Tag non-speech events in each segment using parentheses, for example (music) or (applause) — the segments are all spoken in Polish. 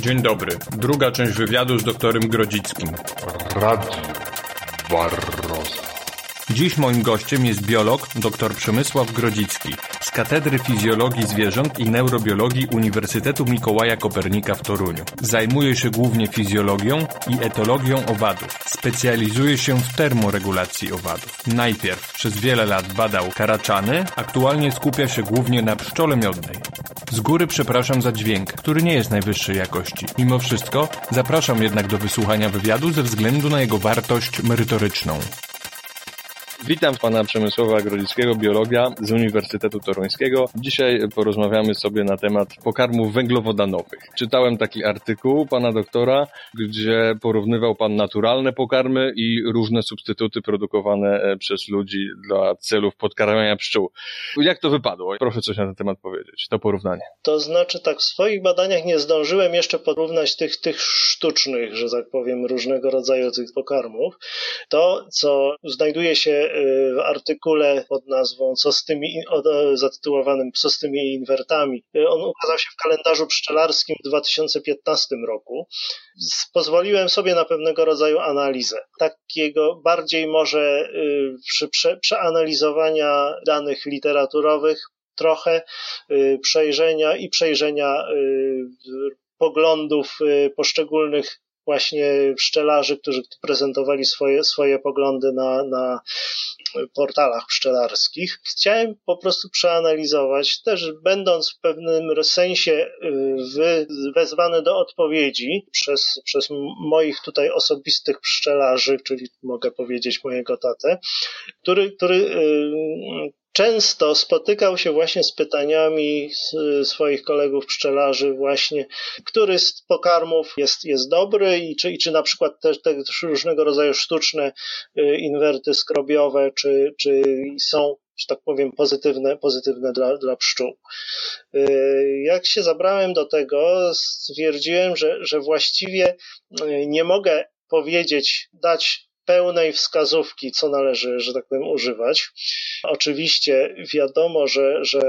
Dzień dobry. Druga część wywiadu z doktorem Grodzickim. Radio Barroza. Dziś moim gościem jest biolog dr Przemysław Grodzicki z Katedry Fizjologii Zwierząt i Neurobiologii Uniwersytetu Mikołaja Kopernika w Toruniu. Zajmuje się głównie fizjologią i etologią owadów. Specjalizuje się w termoregulacji owadów. Najpierw przez wiele lat badał karaczany, aktualnie skupia się głównie na pszczole miodnej. Z góry przepraszam za dźwięk, który nie jest najwyższej jakości. Mimo wszystko zapraszam jednak do wysłuchania wywiadu ze względu na jego wartość merytoryczną. Witam pana Przemysława Grodzickiego, biologa z Uniwersytetu Toruńskiego. Dzisiaj porozmawiamy sobie na temat pokarmów węglowodanowych. Czytałem taki artykuł pana doktora, gdzie porównywał pan naturalne pokarmy i różne substytuty produkowane e, przez ludzi dla celów podkarmiania pszczół. Jak to wypadło? Proszę coś na ten temat powiedzieć, to porównanie. To znaczy tak, w swoich badaniach nie zdążyłem jeszcze porównać tych, tych sztucznych, że tak powiem, różnego rodzaju tych pokarmów. To, co znajduje się w artykule pod nazwą co z tymi, zatytułowanym Co z tymi inwertami. On ukazał się w kalendarzu pszczelarskim w 2015 roku. Pozwoliłem sobie na pewnego rodzaju analizę. Takiego bardziej może y, przy prze, przeanalizowania danych literaturowych, trochę y, przejrzenia i przejrzenia y, poglądów poszczególnych właśnie pszczelarzy, którzy prezentowali swoje, swoje poglądy na, na portalach pszczelarskich. Chciałem po prostu przeanalizować, też będąc w pewnym sensie y, wezwany do odpowiedzi przez, przez moich tutaj osobistych pszczelarzy, czyli mogę powiedzieć mojego tatę, który, który y, często spotykał się właśnie z pytaniami swoich kolegów pszczelarzy właśnie, który z pokarmów jest, jest dobry i czy, i czy na przykład też te różnego rodzaju sztuczne y, inwerty skrobiowe, czy, czy są że tak powiem, pozytywne, pozytywne dla, dla pszczół. Y, jak się zabrałem do tego, stwierdziłem, że, że właściwie y, nie mogę powiedzieć, dać pełnej wskazówki, co należy, że tak powiem, używać. Oczywiście wiadomo, że, że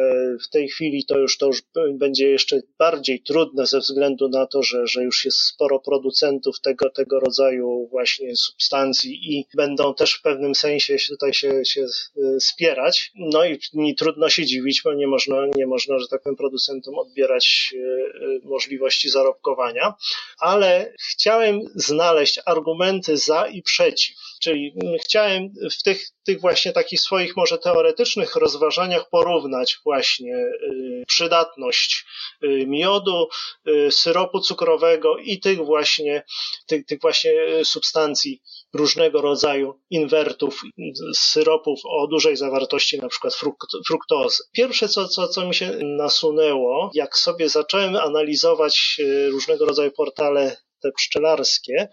w tej chwili to już, to już będzie jeszcze bardziej trudne ze względu na to, że, że już jest sporo producentów tego, tego rodzaju właśnie substancji i będą też w pewnym sensie tutaj się, się e, spierać. No i, i trudno się dziwić, bo nie można, nie można, że tak powiem, producentom odbierać e, e, możliwości zarobkowania, ale chciałem znaleźć argumenty za i przeciw Czyli chciałem w tych, tych właśnie takich swoich może teoretycznych rozważaniach porównać właśnie y, przydatność y, miodu, y, syropu cukrowego i tych właśnie, tych, tych właśnie substancji różnego rodzaju inwertów, syropów o dużej zawartości na przykład fruktozy. Pierwsze, co, co, co mi się nasunęło, jak sobie zacząłem analizować różnego rodzaju portale te pszczelarskie,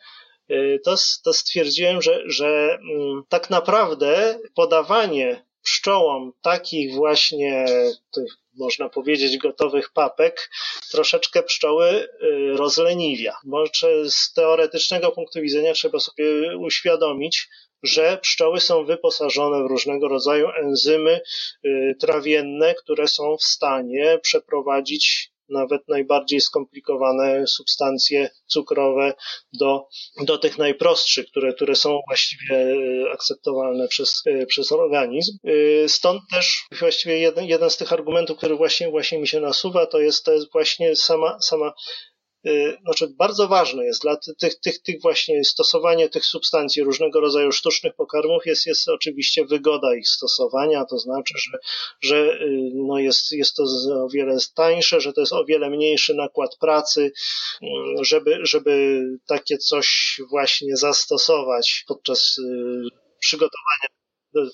to, to stwierdziłem, że, że mm, tak naprawdę podawanie pszczołom takich właśnie tych, można powiedzieć, gotowych papek, troszeczkę pszczoły y, rozleniwia. Może z teoretycznego punktu widzenia trzeba sobie uświadomić, że pszczoły są wyposażone w różnego rodzaju enzymy y, trawienne, które są w stanie przeprowadzić nawet najbardziej skomplikowane substancje cukrowe do, do tych najprostszych, które, które są właściwie e, akceptowalne przez, e, przez organizm. E, stąd też właściwie jeden, jeden z tych argumentów, który właśnie, właśnie mi się nasuwa, to jest, to jest właśnie sama, sama znaczy bardzo ważne jest dla tych, tych, tych właśnie stosowanie tych substancji, różnego rodzaju sztucznych pokarmów jest, jest oczywiście wygoda ich stosowania, to znaczy, że, że y, no jest, jest to o wiele tańsze, że to jest o wiele mniejszy nakład pracy, y, żeby, żeby takie coś właśnie zastosować podczas przygotowania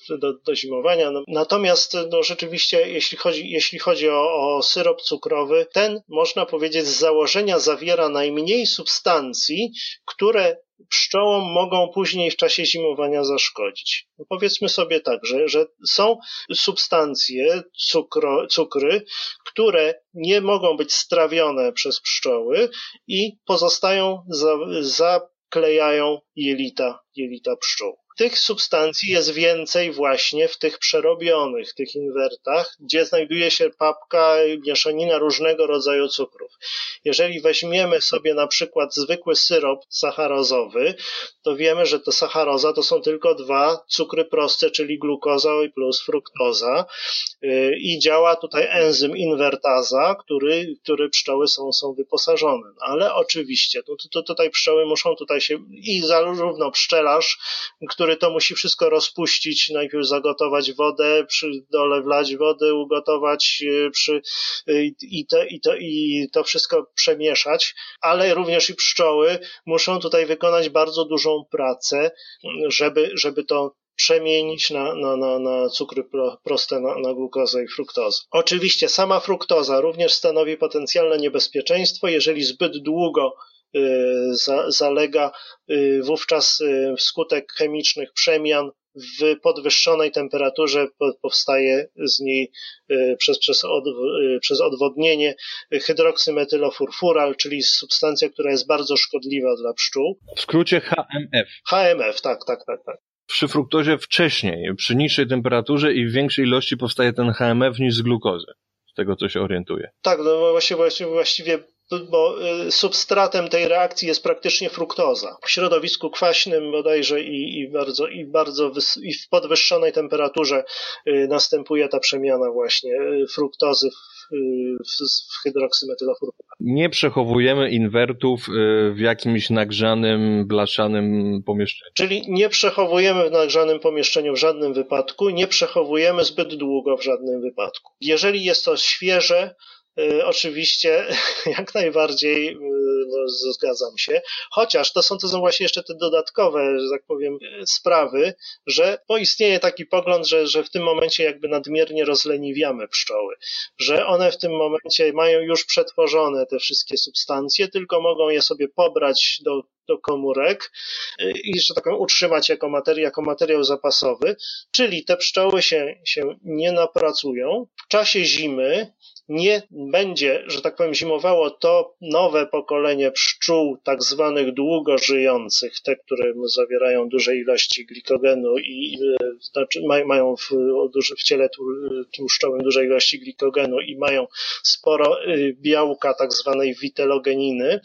do, do, do zimowania. No, natomiast no, rzeczywiście, jeśli chodzi, jeśli chodzi o, o syrop cukrowy, ten można powiedzieć z założenia zawiera najmniej substancji, które pszczołom mogą później w czasie zimowania zaszkodzić. No powiedzmy sobie tak, że, że są substancje, cukro, cukry, które nie mogą być strawione przez pszczoły i pozostają, za, zaklejają jelita, jelita pszczół. Tych substancji jest więcej właśnie w tych przerobionych, tych inwertach, gdzie znajduje się papka, mieszanina różnego rodzaju cukrów. Jeżeli weźmiemy sobie na przykład zwykły syrop sacharozowy, to wiemy, że to sacharoza to są tylko dwa cukry proste, czyli glukoza plus fruktoza y, i działa tutaj enzym inwertaza, który, który pszczoły są, są wyposażone. Ale oczywiście, to, to tutaj pszczoły muszą tutaj się i zarówno pszczelarz, który to musi wszystko rozpuścić, najpierw zagotować wodę, przy dole wlać wodę, ugotować y, przy, y, i, to, i, to, i to wszystko przemieszać, ale również i pszczoły muszą tutaj wykonać bardzo dużą pracę, żeby, żeby to przemienić na, na, na, na cukry proste, na, na glukozę i fruktozę. Oczywiście sama fruktoza również stanowi potencjalne niebezpieczeństwo, jeżeli zbyt długo zalega y, wówczas y, wskutek chemicznych przemian w podwyższonej temperaturze powstaje z niej przez, przez, od, przez odwodnienie hydroksymetylofurfural, czyli substancja, która jest bardzo szkodliwa dla pszczół. W skrócie HMF. HMF, tak, tak, tak, tak przy fruktozie wcześniej, przy niższej temperaturze i w większej ilości powstaje ten HMF niż z glukozy. Z tego, co się orientuje. Tak, no właściwie, właściwie, właściwie bo y, substratem tej reakcji jest praktycznie fruktoza. W środowisku kwaśnym bodajże i, i bardzo, i bardzo i w podwyższonej temperaturze y, następuje ta przemiana właśnie y, fruktozy w, w, w. Nie przechowujemy inwertów w jakimś nagrzanym, blaszanym pomieszczeniu. Czyli nie przechowujemy w nagrzanym pomieszczeniu w żadnym wypadku, nie przechowujemy zbyt długo w żadnym wypadku. Jeżeli jest to świeże, oczywiście (laughs) jak najbardziej y, no, zgadzam się, chociaż to są, to są właśnie jeszcze te dodatkowe, że tak powiem, y, sprawy, że poistnieje taki pogląd, że, że w tym momencie jakby nadmiernie rozleniwiamy pszczoły, że one w tym momencie mają już przetworzone te wszystkie substancje, tylko mogą je sobie pobrać do, do komórek i, że tak powiem, utrzymać jako, materi jako materiał zapasowy, czyli te pszczoły się, się nie napracują. W czasie zimy nie będzie, że tak powiem, zimowało to nowe pokolenie pszczół, tak zwanych długo żyjących, te, które zawierają duże ilości glikogenu i znaczy mają w, w ciele tłuszczowym duże ilości glikogenu i mają sporo y, białka, tak zwanej witelogeniny.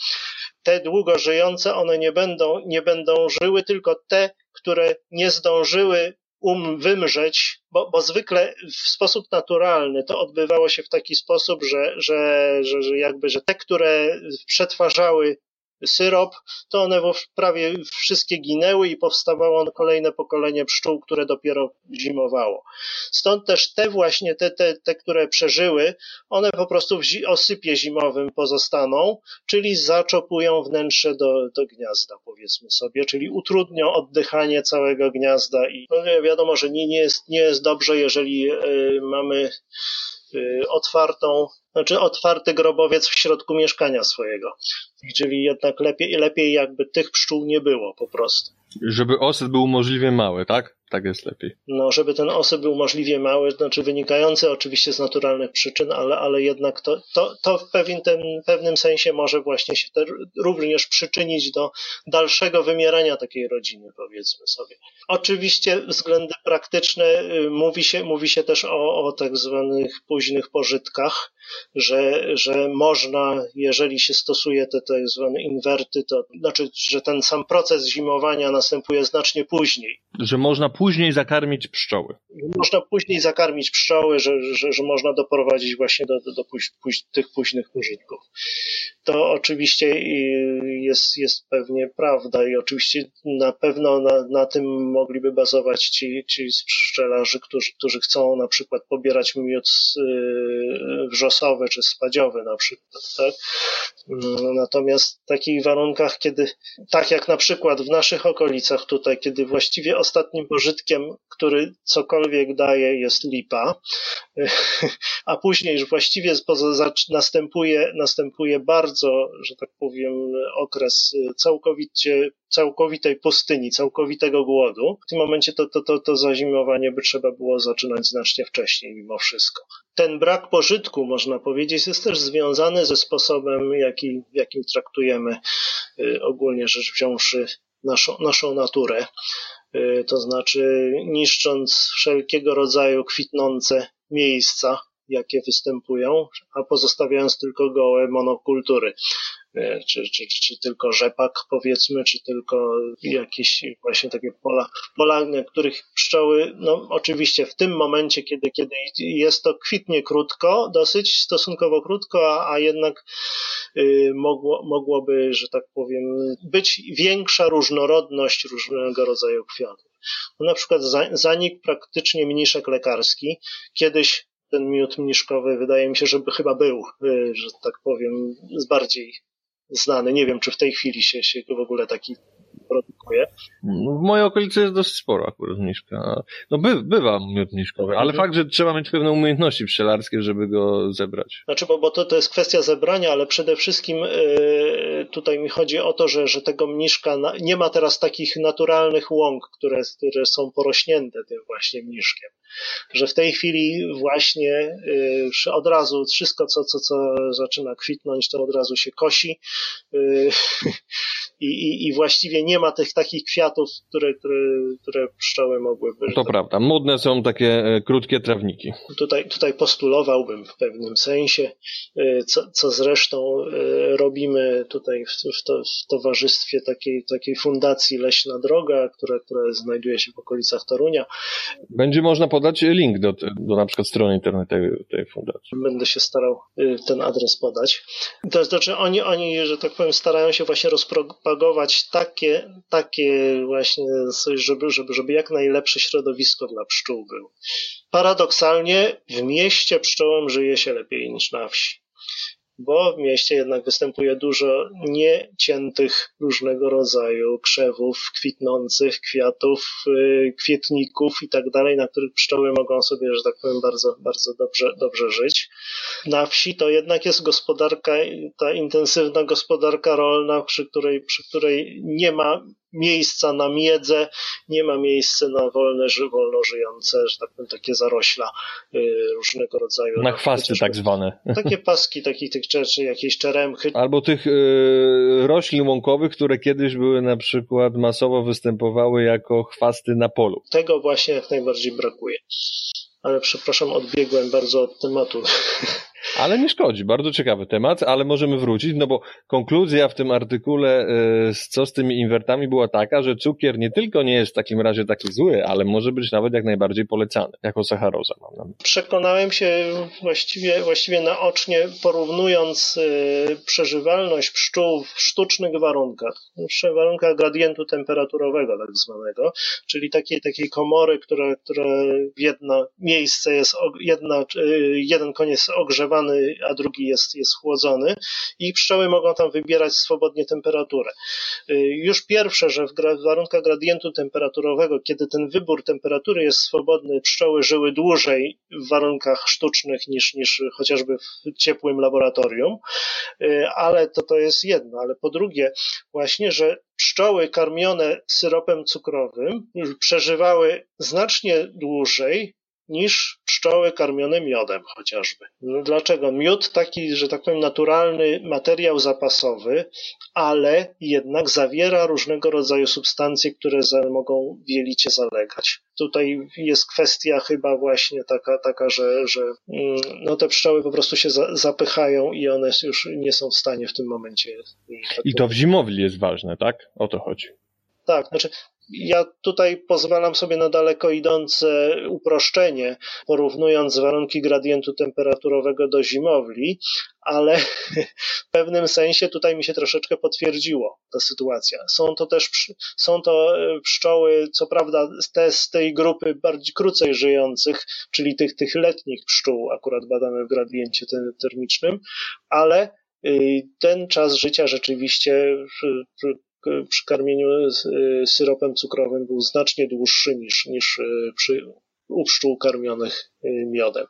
Te długo żyjące, one nie będą, nie będą żyły, tylko te, które nie zdążyły um wymrzeć, bo, bo zwykle w sposób naturalny to odbywało się w taki sposób, że, że, że, że jakby, że te, które przetwarzały syrop, to one prawie wszystkie ginęły i powstawało kolejne pokolenie pszczół, które dopiero zimowało. Stąd też te właśnie, te, te, te które przeżyły, one po prostu w osypie zimowym pozostaną, czyli zaczopują wnętrze do, do gniazda, powiedzmy sobie, czyli utrudnią oddychanie całego gniazda i no wiadomo, że nie, nie, jest, nie jest dobrze, jeżeli y, mamy otwartą znaczy otwarty grobowiec w środku mieszkania swojego. Czyli jednak lepiej, lepiej jakby tych pszczół nie było po prostu. Żeby osyp był możliwie mały, tak? Tak jest lepiej. No, żeby ten osyp był możliwie mały, znaczy wynikający oczywiście z naturalnych przyczyn, ale, ale jednak to, to, to w pewien, tym, pewnym sensie może właśnie się również przyczynić do dalszego wymierania takiej rodziny, powiedzmy sobie. Oczywiście względy praktyczne y, mówi się, mówi się też o, o tak zwanych późnych pożytkach, że, że można, jeżeli się stosuje te tak zwane inwerty, to znaczy, że ten sam proces zimowania następuje znacznie później. Że można później zakarmić pszczoły. Można później zakarmić pszczoły, że, że, że można doprowadzić właśnie do, do, do póź, póź, tych późnych pożytków. To oczywiście jest, jest pewnie prawda i oczywiście na pewno na, na tym mogliby bazować ci, ci pszczelarze, którzy, którzy chcą na przykład pobierać miód yy, wrzosowy czy spadziowy na przykład, tak? Natomiast w takich warunkach, kiedy, tak jak na przykład w naszych okolicach tutaj, kiedy właściwie ostatnim pożytkiem, który cokolwiek daje, jest lipa, (laughs) a później już właściwie następuje, następuje bardzo, że tak powiem, okres całkowicie całkowitej pustyni, całkowitego głodu. W tym momencie to, to, to, to zazimowanie by trzeba było zaczynać znacznie wcześniej mimo wszystko. Ten brak pożytku, można powiedzieć, jest też związany ze sposobem, jaki, jakim traktujemy y, ogólnie rzecz wziąwszy naszą, naszą naturę. to znaczy niszcząc wszelkiego rodzaju kwitnące miejsca, jakie występują, a pozostawiając tylko gołe monokultury. E, czy, czy, czy, czy tylko rzepak powiedzmy, czy tylko jakieś właśnie takie pola, pola, na których pszczoły, no oczywiście w tym momencie, kiedy, kiedy jest to kwitnie krótko, dosyć stosunkowo krótko, a, a jednak y, mogło, mogłoby, że tak powiem, być większa różnorodność różnego rodzaju kwiatów. No, na przykład zanik praktycznie mniszek lekarski. Kiedyś ten miód mniszkowy wydaje mi się, żeby chyba był, y, że tak powiem, z bardziej znany. Nie wiem, czy w tej chwili się, się w ogóle taki produkuje. No, w mojej okolicy jest dosyć sporo akurat mniszka. No by, bywa miód mniszkowy, ale mhm. fakt, że trzeba mieć pewne umiejętności pszczelarskie, żeby go zebrać. Znaczy, bo, bo to, to jest kwestia zebrania, ale przede wszystkim yy, tutaj mi chodzi o to, że, że tego mniszka na, nie ma teraz takich naturalnych łąk, które, które są porośnięte tym właśnie mniszkiem. Że w tej chwili właśnie yy, od razu wszystko, co, co, co zaczyna kwitnąć, to od razu się kosi yy, (laughs) i, i, i właściwie nie ma tych takich kwiatów, które, które, które pszczoły mogłyby. To prawda. Modne są takie e, krótkie trawniki. Tutaj, tutaj postulowałbym w pewnym sensie, e, co, co zresztą robimy tutaj w, w, to, w towarzystwie takiej, takiej fundacji Leśna Droga, która, która znajduje się w okolicach Torunia. Będzie można podać link do, do na przykład strony internetowej tej fundacji. Będę się starał ten adres podać. To znaczy oni, oni, że tak powiem, starają się właśnie rozpropagować takie takie właśnie, żeby, żeby, żeby jak najlepsze środowisko dla pszczół było. Paradoksalnie w mieście pszczołom żyje się lepiej niż na wsi bo w mieście jednak występuje dużo nieciętych różnego rodzaju krzewów, kwitnących kwiatów, y, kwietników i tak dalej, na których pszczoły mogą sobie, że tak powiem, bardzo, bardzo dobrze, dobrze żyć. Na wsi to jednak jest gospodarka, ta intensywna gospodarka rolna, przy której, przy której nie ma miejsca na miedzę, nie ma miejsca na wolne, wolno żyjące, że tak powiem, takie zarośla y, różnego rodzaju. Na chwasty tak zwane. Takie paski takich tych rzeczy, jakieś czeremchy. Albo tych y, roślin łąkowych, które kiedyś były na przykład masowo występowały jako chwasty na polu. Tego właśnie jak najbardziej brakuje. Ale przepraszam, odbiegłem bardzo od tematu. (laughs) Ale nie szkodzi, bardzo ciekawy temat, ale możemy wrócić, no bo konkluzja w tym artykule, e, co z tymi inwertami była taka, że cukier nie tylko nie jest w takim razie taki zły, ale może być nawet jak najbardziej polecany, jako sacharoza. Mam. Przekonałem się właściwie, właściwie naocznie, porównując e, przeżywalność pszczół w sztucznych warunkach, w warunkach gradientu temperaturowego tak zwanego, czyli takiej, takiej komory, która, która jedno miejsce jest, jedna, e, jeden koniec ogrzewany, ogrzewany, a drugi jest, jest chłodzony i pszczoły mogą tam wybierać swobodnie temperaturę. Y, już pierwsze, że w warunkach gradientu temperaturowego, kiedy ten wybór temperatury jest swobodny, pszczoły żyły dłużej w warunkach sztucznych niż, niż chociażby w ciepłym laboratorium, y, ale to, to jest jedno. Ale po drugie, właśnie, że pszczoły karmione syropem cukrowym przeżywały znacznie dłużej niż pszczoły karmione miodem chociażby. No dlaczego? Miód taki, że tak powiem, naturalny materiał zapasowy, ale jednak zawiera różnego rodzaju substancje, które mogą w jelicie zalegać. Tutaj jest kwestia chyba właśnie taka, taka że, że mm, no te pszczoły po prostu się za, zapychają i one już nie są w stanie w tym momencie. Tak I to w zimowli jest ważne, tak? O to chodzi. Tak, znaczy ja tutaj pozwalam sobie na daleko idące uproszczenie, porównując warunki gradientu temperaturowego do zimowli, ale (laughs) w pewnym sensie tutaj mi się troszeczkę potwierdziło ta sytuacja. Są to też są to e, pszczoły, co prawda te z tej grupy bardziej krócej żyjących, czyli tych, tych letnich pszczół, akurat badane w gradiencie termicznym, ale y, ten czas życia rzeczywiście przy karmieniu y, syropem cukrowym był znacznie dłuższy niż, niż przy, u pszczół karmionych miodem.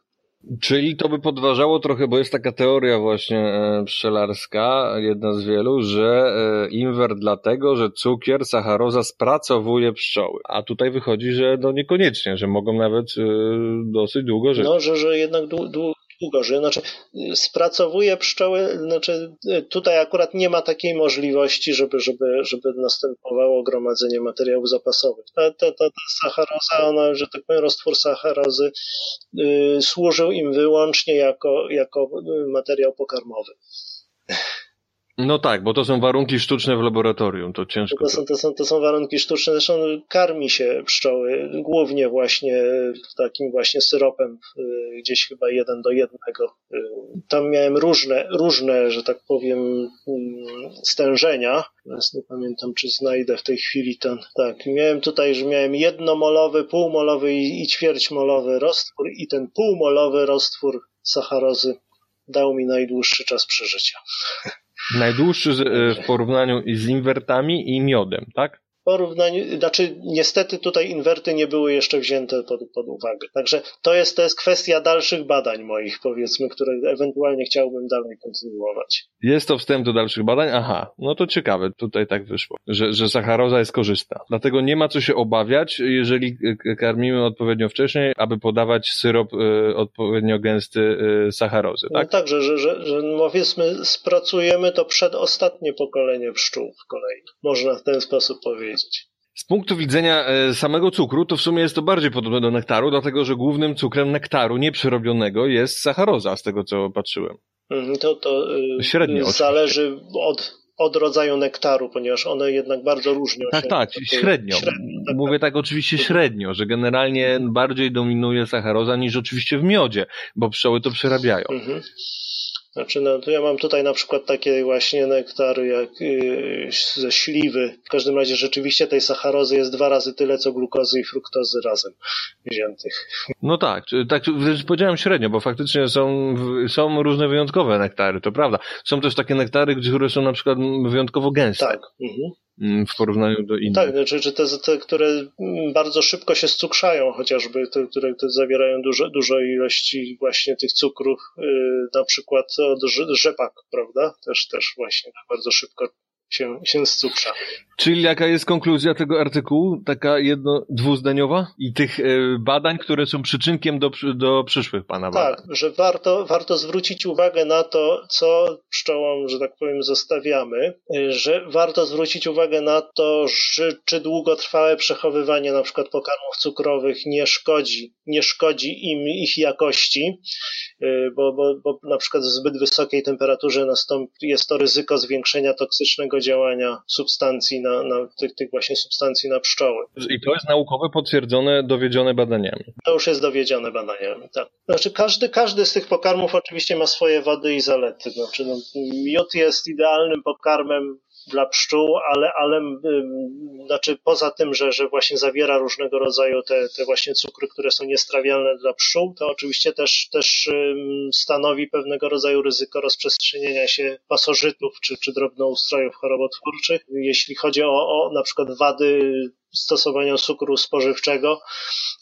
Czyli to by podważało trochę, bo jest taka teoria właśnie e, pszczelarska, jedna z wielu, że e, inwert dlatego, że cukier, sacharoza spracowuje pszczoły. A tutaj wychodzi, że no niekoniecznie, że mogą nawet e, dosyć długo żyć. No, że, że jednak dłu, dłu, żyją. Znaczy, spracowuje pszczoły, znaczy tutaj akurat nie ma takiej możliwości, żeby, żeby, żeby następowało gromadzenie materiałów zapasowych. Ta, ta, ta, ta sacharoza, ona, że tak powiem, roztwór sacharozy y, służył im wyłącznie jako, jako materiał pokarmowy. No tak, bo to są warunki sztuczne w laboratorium, to ciężko. To są, to są, to są warunki sztuczne, zresztą karmi się pszczoły głównie właśnie takim właśnie syropem, y, gdzieś chyba jeden do jednego. Y, tam miałem różne, różne, że tak powiem, mm, stężenia. Teraz nie pamiętam, czy znajdę w tej chwili ten. Tak, miałem tutaj, że miałem jednomolowy, półmolowy i, i ćwierćmolowy roztwór i ten półmolowy roztwór sacharozy dał mi najdłuższy czas przeżycia. Najdłuższy e, w porównaniu z inwertami i miodem, tak? Porównaniu, znaczy niestety tutaj inwerty nie były jeszcze wzięte pod, pod uwagę. Także to jest, to jest kwestia dalszych badań moich, powiedzmy, które ewentualnie chciałbym dalej kontynuować. Jest to wstęp do dalszych badań? Aha, no to ciekawe, tutaj tak wyszło, że, że sacharoza jest korzystna. Dlatego nie ma co się obawiać, jeżeli karmimy odpowiednio wcześniej, aby podawać syrop y, odpowiednio gęsty y, sacharozy, tak? No tak, że, że, że, że powiedzmy spracujemy to przedostatnie pokolenie pszczół w kolei. Można w ten sposób powiedzieć Z punktu widzenia e, samego cukru, to w sumie jest to bardziej podobne do nektaru, dlatego że głównym cukrem nektaru nieprzerobionego jest sacharoza, z tego co patrzyłem. Mhm, to, to y, Średnio, zależy od, od rodzaju nektaru, ponieważ one jednak bardzo różnią tak, się. Tak, tak, średnio. średnio tak, Mówię tak. tak oczywiście średnio, że generalnie bardziej dominuje sacharoza niż oczywiście w miodzie, bo pszczoły to przerabiają. Mhm. Znaczy, no, to ja mam tutaj na przykład takie właśnie nektary jak yy, ze śliwy. W każdym razie rzeczywiście tej sacharozy jest dwa razy tyle, co glukozy i fruktozy razem wziętych. No tak, tak powiedziałem średnio, bo faktycznie są, są różne wyjątkowe nektary, to prawda. Są też takie nektary, które są na przykład wyjątkowo gęste. Tak. Mhm. Mm, w porównaniu do innych. Tak, czy, czy te, te, które bardzo szybko się scukrzają, chociażby te, które te zawierają duże, dużo ilości właśnie tych cukrów, yy, na przykład od rzepak, prawda? Też, też właśnie tak bardzo szybko się, się scukrza. Czyli jaka jest konkluzja tego artykułu? Taka jedno, dwuzdaniowa? I tych e, badań, które są przyczynkiem do, do przyszłych pana badań. Tak, że warto, warto zwrócić uwagę na to, co pszczołom, że tak powiem, zostawiamy, e, że warto zwrócić uwagę na to, że, czy długotrwałe przechowywanie na przykład pokarmów cukrowych nie szkodzi, nie szkodzi im ich jakości, bo, bo, bo na przykład w zbyt wysokiej temperaturze nastąpi, jest to ryzyko zwiększenia toksycznego działania substancji na, na tych, tych właśnie substancji na pszczoły. I to jest naukowe potwierdzone, dowiedzione badaniami. To już jest dowiedzione badaniami, tak. Znaczy każdy, każdy z tych pokarmów oczywiście ma swoje wady i zalety. Znaczy, no, miód jest idealnym pokarmem dla pszczół, ale, ale znaczy poza tym, że, że właśnie zawiera różnego rodzaju te, te właśnie cukry, które są niestrawialne dla pszczół, to oczywiście też, też stanowi pewnego rodzaju ryzyko rozprzestrzenienia się pasożytów czy, czy drobnoustrojów chorobotwórczych. Jeśli chodzi o, o na przykład wady stosowania cukru spożywczego,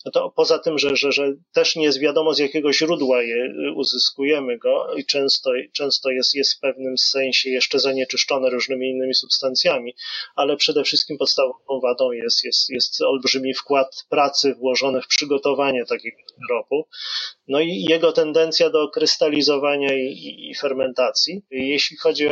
no to poza tym, że, że, że też nie jest wiadomo z jakiego źródła je uzyskujemy go i często, często jest, jest w pewnym sensie jeszcze zanieczyszczone różnymi innymi substancjami, ale przede wszystkim podstawową wadą jest, jest, jest olbrzymi wkład pracy włożony w przygotowanie takiego syropu, no i jego tendencja do krystalizowania i, i fermentacji. Jeśli chodzi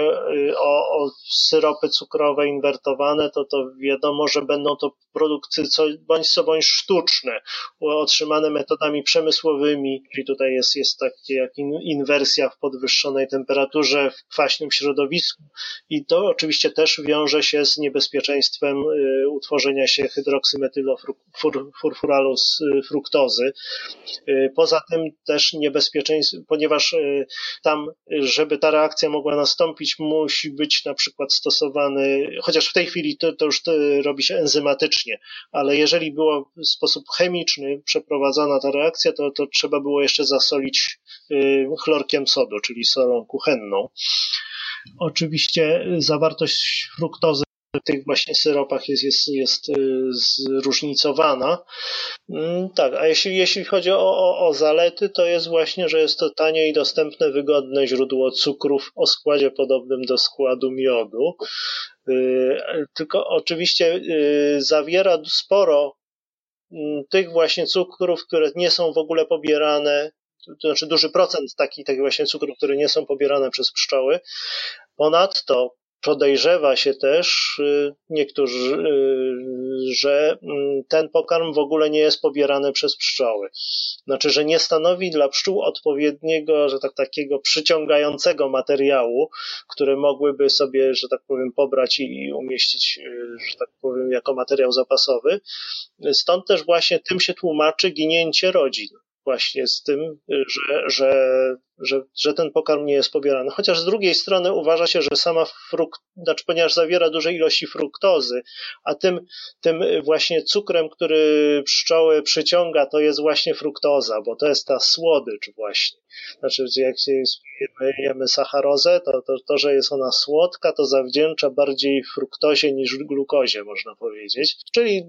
o, o, syropy cukrowe inwertowane, to to wiadomo, że będą to produkty co, bądź co bądź sztuczne, otrzymane metodami przemysłowymi, czyli tutaj jest, jest takie jak inwersja w podwyższonej temperaturze, w kwaśnym środowisku i to oczywiście też wiąże się z niebezpieczeństwem y, utworzenia się hydroksymetylofurfuralu y, fruktozy. Y, poza tym też niebezpieczeństwo, ponieważ tam, żeby ta reakcja mogła nastąpić, musi być na przykład stosowany, chociaż w tej chwili to, to już robi się enzymatycznie, ale jeżeli było w sposób chemiczny przeprowadzana ta reakcja, to, to trzeba było jeszcze zasolić y, chlorkiem sodu, czyli solą kuchenną. Oczywiście zawartość fruktozy tych właśnie syropach jest, jest, jest y, zróżnicowana. Mm, tak, a jeśli, jeśli chodzi o, o, o zalety, to jest właśnie, że jest to tanie i dostępne, wygodne źródło cukrów o składzie podobnym do składu miodu. Y, tylko oczywiście y, zawiera sporo mm, tych właśnie cukrów, które nie są w ogóle pobierane to znaczy duży procent takich, takich właśnie cukrów, które nie są pobierane przez pszczoły. Ponadto podejrzewa się też y, niektórzy, y, że mm, ten pokarm w ogóle nie jest pobierany przez pszczoły. Znaczy, że nie stanowi dla pszczół odpowiedniego, że tak takiego przyciągającego materiału, które mogłyby sobie, że tak powiem, pobrać i umieścić, y, że tak powiem, jako materiał zapasowy. Stąd też właśnie tym się tłumaczy ginięcie rodzin właśnie z tym, że, że, że, że ten pokarm nie jest pobierany. Chociaż z drugiej strony uważa się, że sama frukt, znaczy ponieważ zawiera duże ilości fruktozy, a tym, tym właśnie cukrem, który pszczoły przyciąga, to jest właśnie fruktoza, bo to jest ta słodycz właśnie. Znaczy, jak jemy sacharozę, to, to, to, że jest ona słodka, to zawdzięcza bardziej fruktozie niż glukozie, można powiedzieć. Czyli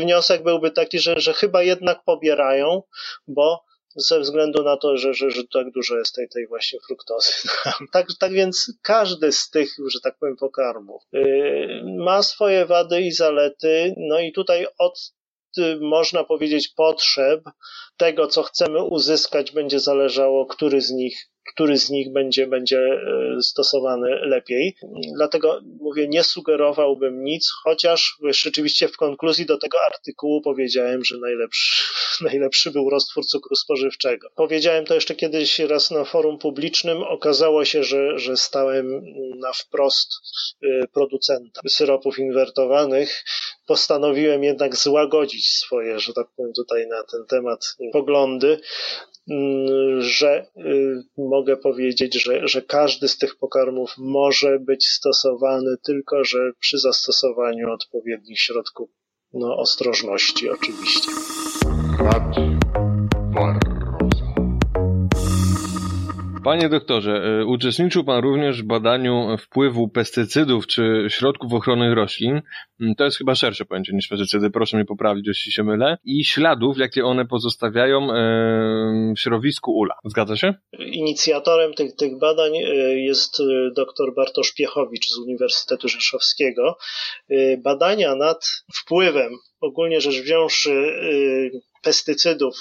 wniosek byłby taki, że, że chyba jednak pobierają, bo ze względu na to, że, że, że tak dużo jest tej, tej właśnie fruktozy. (laughs) tak, tak więc każdy z tych, że tak powiem, pokarmów yy, ma swoje wady i zalety, no i tutaj od y, można powiedzieć potrzeb tego, co chcemy uzyskać, będzie zależało, który z nich który z nich będzie, będzie e, stosowany lepiej. Dlatego mówię, nie sugerowałbym nic, chociaż rzeczywiście w konkluzji do tego artykułu powiedziałem, że najlepszy, (laughs) najlepszy był roztwór cukru spożywczego. Powiedziałem to jeszcze kiedyś raz na forum publicznym. Okazało się, że, że stałem na wprost e, producenta syropów inwertowanych. Postanowiłem jednak złagodzić swoje, że tak powiem, tutaj na ten temat poglądy. Mm, że y, mogę powiedzieć, że, że każdy z tych pokarmów może być stosowany, tylko że przy zastosowaniu odpowiednich środków no, ostrożności oczywiście. Panie doktorze, e, uczestniczył Pan również w badaniu wpływu pestycydów czy środków ochrony roślin. Mm, to jest chyba szersze pojęcie niż pestycydy, proszę mnie poprawić, jeśli się mylę. I śladów, jakie one pozostawiają e, w środowisku ula. Zgadza się? Inicjatorem tych, tych badań e, jest dr Bartosz Piechowicz z Uniwersytetu Rzeszowskiego. Badania nad wpływem, ogólnie rzecz wziąwszy, pestycydów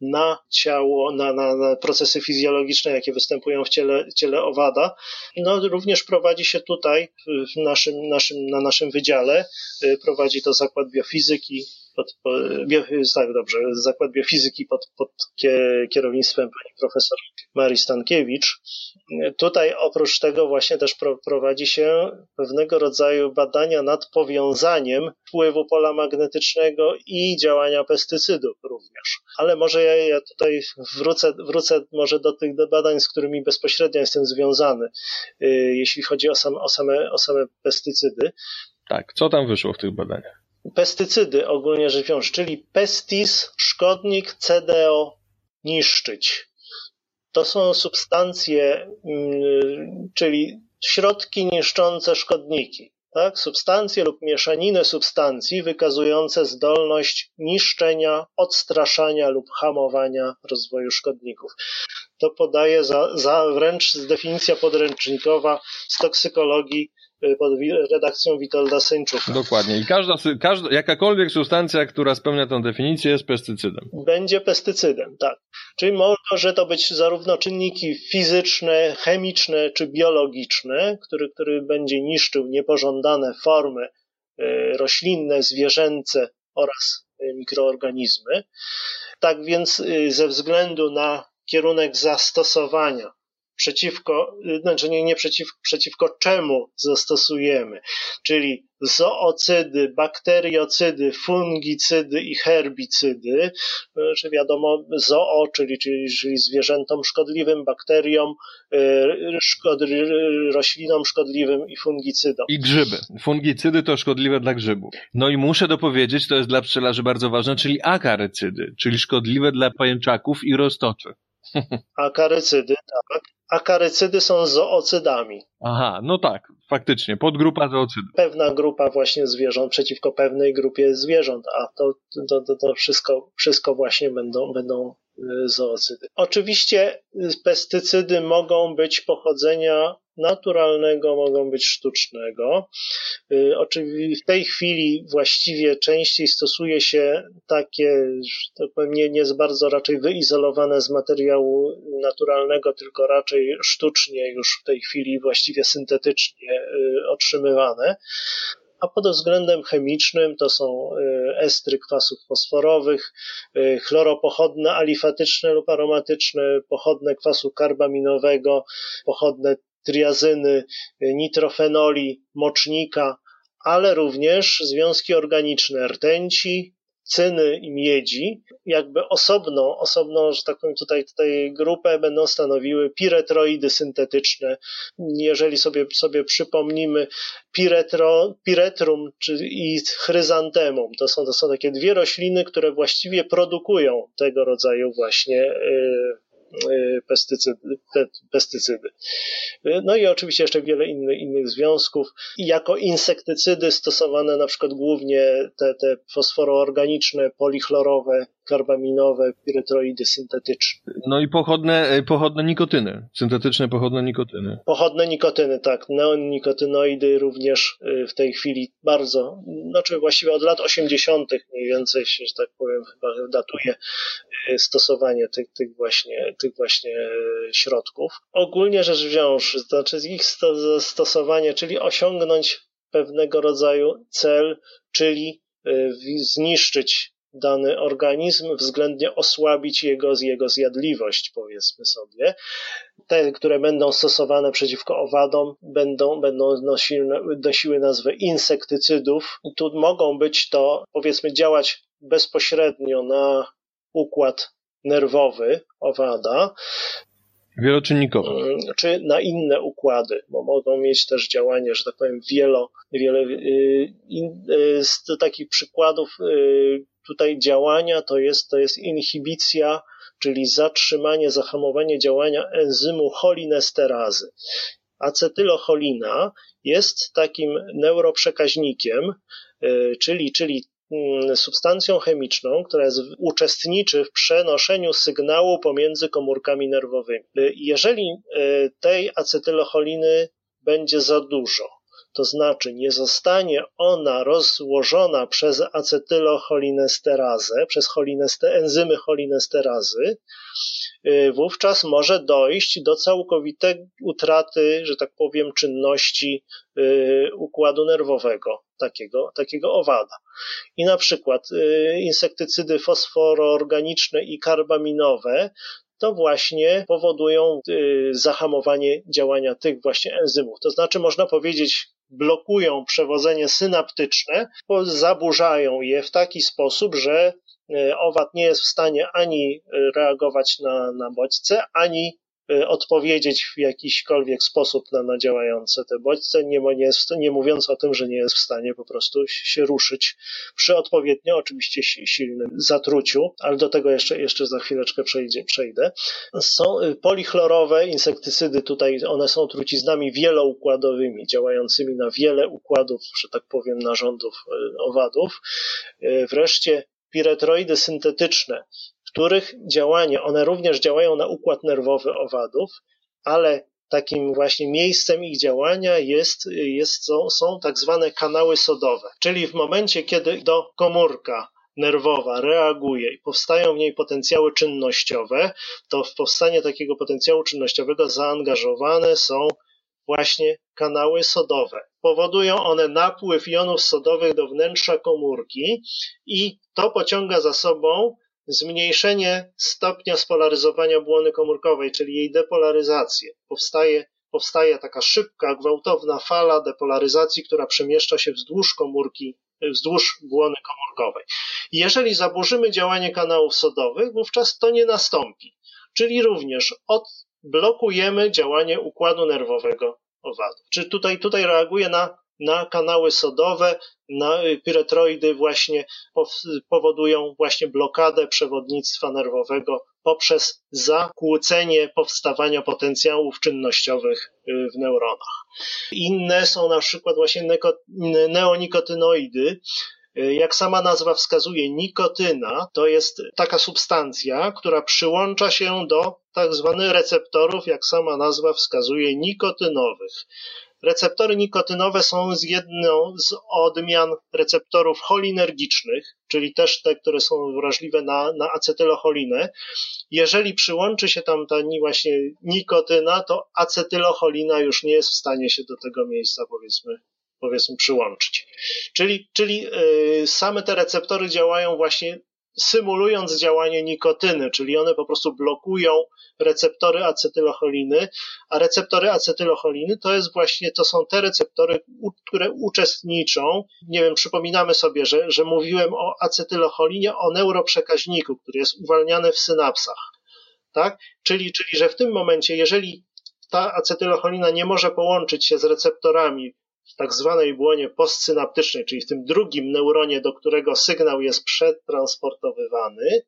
na ciało, na, na, na, procesy fizjologiczne, jakie występują w ciele, ciele owada. No, również prowadzi się tutaj w naszym, naszym, na naszym wydziale, y, prowadzi to Zakład Biofizyki pod, bio, tak dobrze, Zakład Biofizyki pod, pod kierownictwem pani profesor Marii Stankiewicz. Tutaj oprócz tego właśnie też prowadzi się pewnego rodzaju badania nad powiązaniem wpływu pola magnetycznego i działania pestycydów również. Ale może ja, ja tutaj wrócę, wrócę może do tych badań, z którymi bezpośrednio jestem związany, y, jeśli chodzi o, sam, o, same, o same pestycydy. Tak, co tam wyszło w tych badaniach? Pestycydy ogólnie rzecz biorąc, czyli pestis, szkodnik, CDO, niszczyć. To są substancje, mm, czyli środki niszczące szkodniki. Tak? Substancje lub mieszaniny substancji wykazujące zdolność niszczenia, odstraszania lub hamowania rozwoju szkodników. To podaje za, za wręcz definicja podręcznikowa z toksykologii pod redakcją Witolda Seńczuka. Dokładnie. I każda, każda, jakakolwiek substancja, która spełnia tę definicję, jest pestycydem. Będzie pestycydem, tak. Czyli może to być zarówno czynniki fizyczne, chemiczne czy biologiczne, który, który będzie niszczył niepożądane formy y, roślinne, zwierzęce oraz y, mikroorganizmy. Tak więc ze względu na kierunek zastosowania przeciwko, znaczy nie, nie przeciw, przeciwko czemu zastosujemy, czyli zoocydy, bakteriocydy, fungicydy i herbicydy, czy wiadomo zoo, czyli, czyli, czyli zwierzętom szkodliwym, bakteriom, y, szkod, roślinom szkodliwym i fungicydom. I grzyby. Fungicydy to szkodliwe dla grzybów. No i muszę dopowiedzieć, to jest dla pszczelarzy bardzo ważne, czyli akarycydy, czyli szkodliwe dla pajęczaków i roztoczy. (laughs) Akarycydy, tak. Akarycydy są zoocydami. Aha, no tak, faktycznie, podgrupa zoocydów. Pewna grupa właśnie zwierząt przeciwko pewnej grupie zwierząt, a to, to, to, to wszystko, wszystko właśnie będą, będą y, zoocydy. Oczywiście y, pestycydy mogą być pochodzenia naturalnego, mogą być sztucznego. Y, oczywiście w tej chwili właściwie częściej stosuje się takie, to pewnie nie jest bardzo raczej wyizolowane z materiału naturalnego, tylko raczej sztucznie już w tej chwili właściwie syntetycznie y, otrzymywane a pod względem chemicznym to są y, estry kwasów fosforowych, chloropochodne alifatyczne lub aromatyczne, pochodne kwasu karbaminowego, pochodne triazyny, y, nitrofenoli, mocznika, ale również związki organiczne rtęci, cyny i miedzi, jakby osobno, osobno, że tak powiem, tutaj, tutaj grupę będą stanowiły piretroidy syntetyczne. Jeżeli sobie, sobie przypomnimy piretro, piretrum czy, i chryzantemum, to są, to są takie dwie rośliny, które właściwie produkują tego rodzaju właśnie yy, pestycydy, pestycydy. Y, no i oczywiście jeszcze wiele innych, innych związków. Jako insektycydy stosowane na przykład głównie te, te fosforoorganiczne, polichlorowe, karbaminowe, piretroidy syntetyczne. No i pochodne, e, pochodne nikotyny, syntetyczne pochodne nikotyny. Pochodne nikotyny, tak. Neonikotynoidy również e, w tej chwili bardzo, znaczy właściwie od lat 80. mniej więcej się, że tak powiem, chyba datuje e, stosowanie tych, tych, właśnie, tych właśnie środków. Ogólnie rzecz wziąwszy, znaczy ich stosowanie, czyli osiągnąć pewnego rodzaju cel, czyli zniszczyć dany organizm, względnie osłabić jego, jego zjadliwość, powiedzmy sobie. Te, które będą stosowane przeciwko owadom, będą, będą nosiły, nosiły nazwę insektycydów. Tu mogą być to, powiedzmy, działać bezpośrednio na układ nerwowy owada, Wieloczynnikowe. Mm, czy na inne układy, bo mogą mieć też działanie, że tak powiem, wielo, wiele. Y, y, z takich przykładów y, tutaj działania to jest, to jest inhibicja, czyli zatrzymanie, zahamowanie działania enzymu cholinesterazy. Acetylocholina jest takim neuroprzekaźnikiem, czyli, czyli substancją chemiczną, która jest, uczestniczy w przenoszeniu sygnału pomiędzy komórkami nerwowymi. Jeżeli e, tej acetylocholiny będzie za dużo, to znaczy nie zostanie ona rozłożona przez acetylocholinesterazę, przez cholineste, enzymy cholinesterazy, y, wówczas może dojść do całkowitej utraty, że tak powiem, czynności y, układu nerwowego takiego, takiego owada. I na przykład y, insektycydy fosforoorganiczne i karbaminowe to właśnie powodują zahamowanie działania tych właśnie enzymów. To znaczy, można powiedzieć blokują przewodzenie synaptyczne, zaburzają je w taki sposób, że e, owad nie jest w stanie ani reagować na, na bodźce, ani odpowiedzieć w jakiśkolwiek sposób na, na działające te bodźce, nie, nie, nie mówiąc o tym, że nie jest w stanie po prostu się ruszyć przy odpowiednio oczywiście silnym zatruciu, ale do tego jeszcze, jeszcze za chwileczkę przejdzie, przejdę. Są y, polichlorowe insektycydy, tutaj one są truciznami wieloukładowymi, działającymi na wiele układów, że tak powiem, narządów y, owadów. Wreszcie piretroidy syntetyczne, których działanie, one również działają na układ nerwowy owadów, ale takim właśnie miejscem ich działania jest, jest, są, są tak zwane kanały sodowe. Czyli w momencie, kiedy do komórka nerwowa reaguje i powstają w niej potencjały czynnościowe, to w powstanie takiego potencjału czynnościowego zaangażowane są właśnie kanały sodowe. Powodują one napływ jonów sodowych do wnętrza komórki i to pociąga za sobą zmniejszenie stopnia spolaryzowania błony komórkowej, czyli jej depolaryzację. Powstaje, powstaje taka szybka, gwałtowna fala depolaryzacji, która przemieszcza się wzdłuż komórki, wzdłuż błony komórkowej. Jeżeli zaburzymy działanie kanałów sodowych, wówczas to nie nastąpi. Czyli również odblokujemy działanie układu nerwowego owadu. Czy tutaj, tutaj reaguje na na kanały sodowe, na y, piretroidy właśnie powodują właśnie blokadę przewodnictwa nerwowego poprzez zakłócenie powstawania potencjałów czynnościowych y, w neuronach. Inne są na przykład właśnie neonikotynoidy, Jak sama nazwa wskazuje, nikotyna to jest taka substancja, która przyłącza się do tak zwanych receptorów, jak sama nazwa wskazuje, nikotynowych. Receptory nikotynowe są z jedną z odmian receptorów cholinergicznych, czyli też te, które są wrażliwe na, na acetylocholinę. Jeżeli przyłączy się tam ta właśnie nikotyna, to acetylocholina już nie jest w stanie się do tego miejsca, powiedzmy, powiedzmy przyłączyć. Czyli, czyli yy, same te receptory działają właśnie symulując działanie nikotyny, czyli one po prostu blokują receptory acetylocholiny, a receptory acetylocholiny to jest właśnie, to są te receptory, które uczestniczą, nie wiem, przypominamy sobie, że, że mówiłem o acetylocholinie, o neuroprzekaźniku, który jest uwalniany w synapsach, tak? Czyli, czyli, że w tym momencie, jeżeli ta acetylocholina nie może połączyć się z receptorami w tak zwanej błonie postsynaptycznej, czyli w tym drugim neuronie, do którego sygnał jest przetransportowywany,